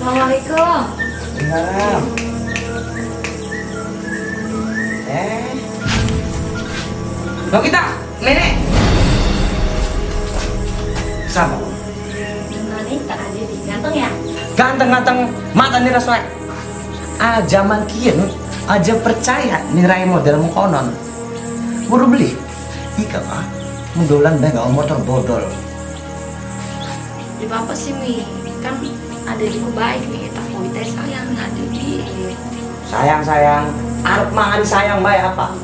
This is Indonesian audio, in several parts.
Assalamualaikum. Salam. Eh. Lo kita, nenek. Tak ada di ganteng ya? Ganteng-ganteng mata nih rasanya. Ah, zaman kian aja percaya nirai model konon. Baru beli. Ika pak, mendolan bae motor bodol. Di bapak sih mi kan ada baik nih tak mau teh sayang ada di Sayang sayang, arep mangan sayang bae apa?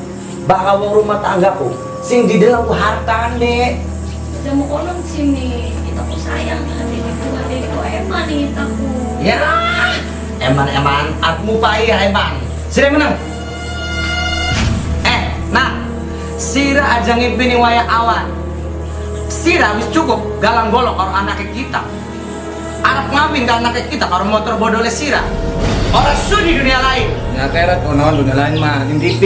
Bakal wong rumah tanggaku, sing di dalam ku harta dek. Jamu konon sih mi kita ku sayang ku ada di ku eman nih taku. Ya, eman eman, aku payah eman. Sira menang. Eh, nah, Sira aja ngipini waya awan. Sira wis cukup galang golok karo anaknya kita. Arab ngawin ke anaknya kita karo motor bodolnya Sira. Orang sudi dunia lain. Ya keret konon dunia lain mah ning TV.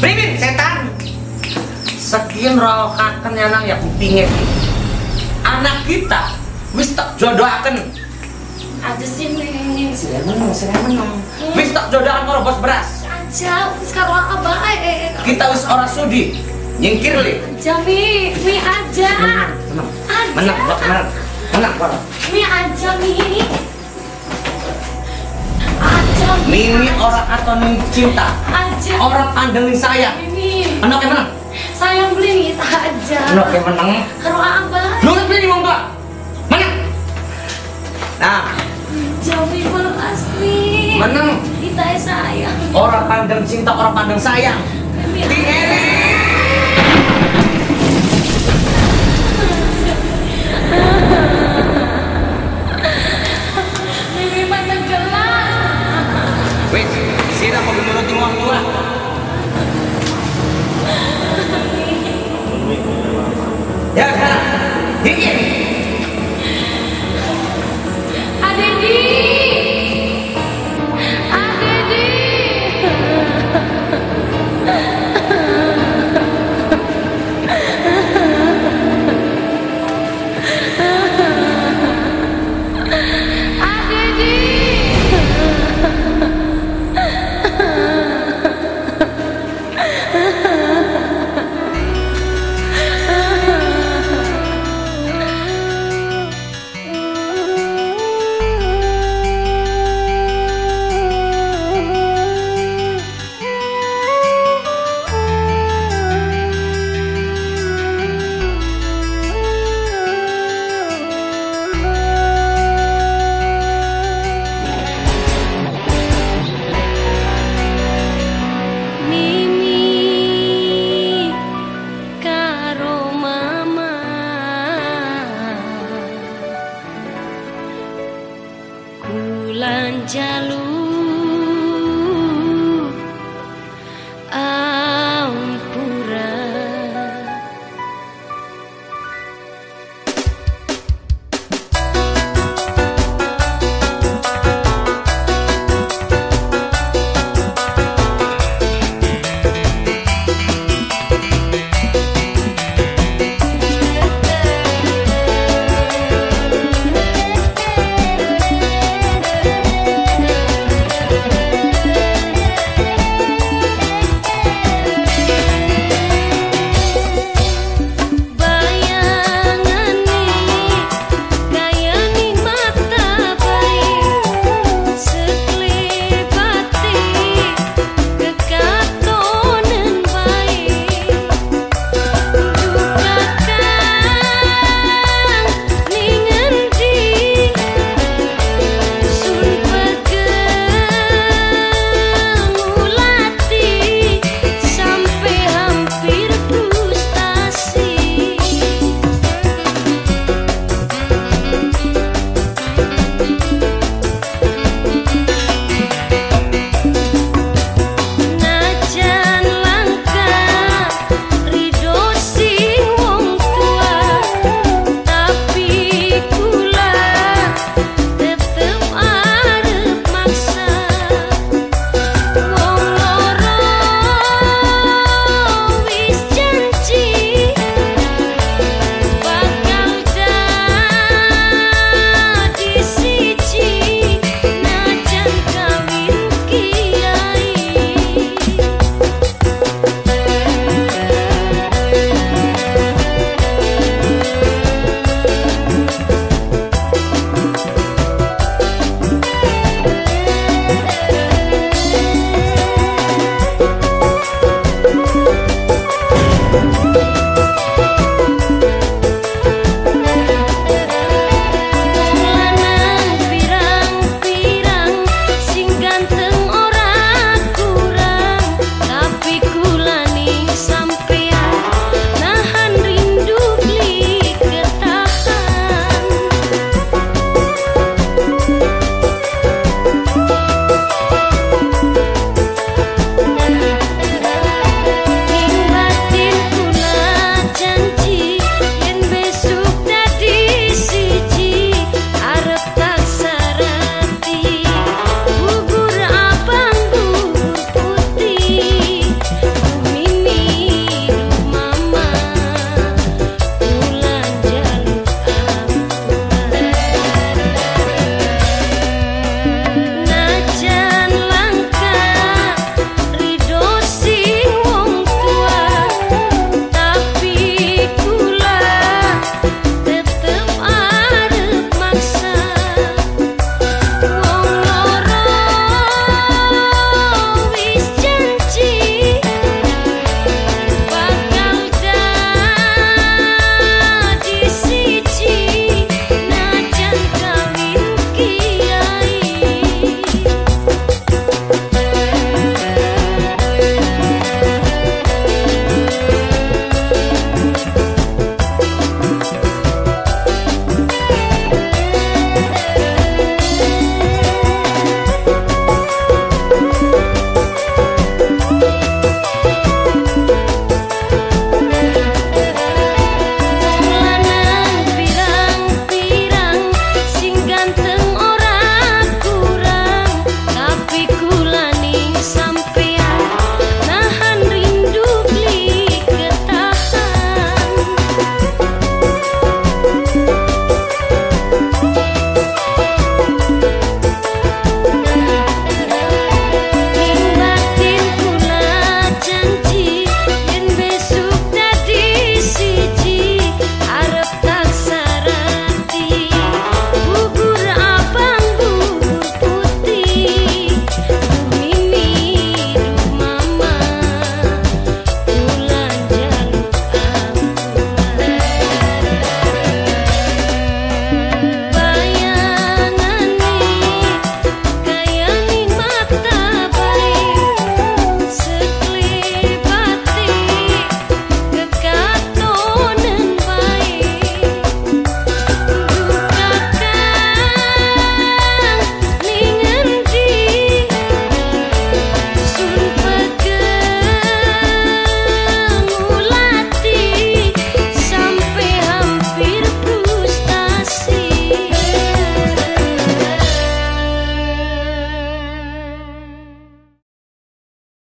Primin setan. Sekian rokakan ya nang ya kupingnya Anak kita wis tak jodohaken. Aja sih mi Sira menang, sira menang. Wis tak jodohan karo bos beras. aja sekarang apa baik. Kita wis ora sudi. Nyingkir li. Aja mi mi aja. Menang. Menang, menang. Menang, Bok. Mi aja mi. Aja mi. Mimi orang atau ning cinta. Aja. Orang pandang ning sayang. Mi. Anak yang menang. Sayang beli kita aja. Anak yang menang. Karo abah. Lu kan pilih wong tua. Menang. Nah, Jauhi balas nih. menang. Kita sayang. Orang pandang cinta, orang pandang sayang. Mi. Diere. Wes, sira mau menuruti wong tua. Ya, sekarang. Kulan jalu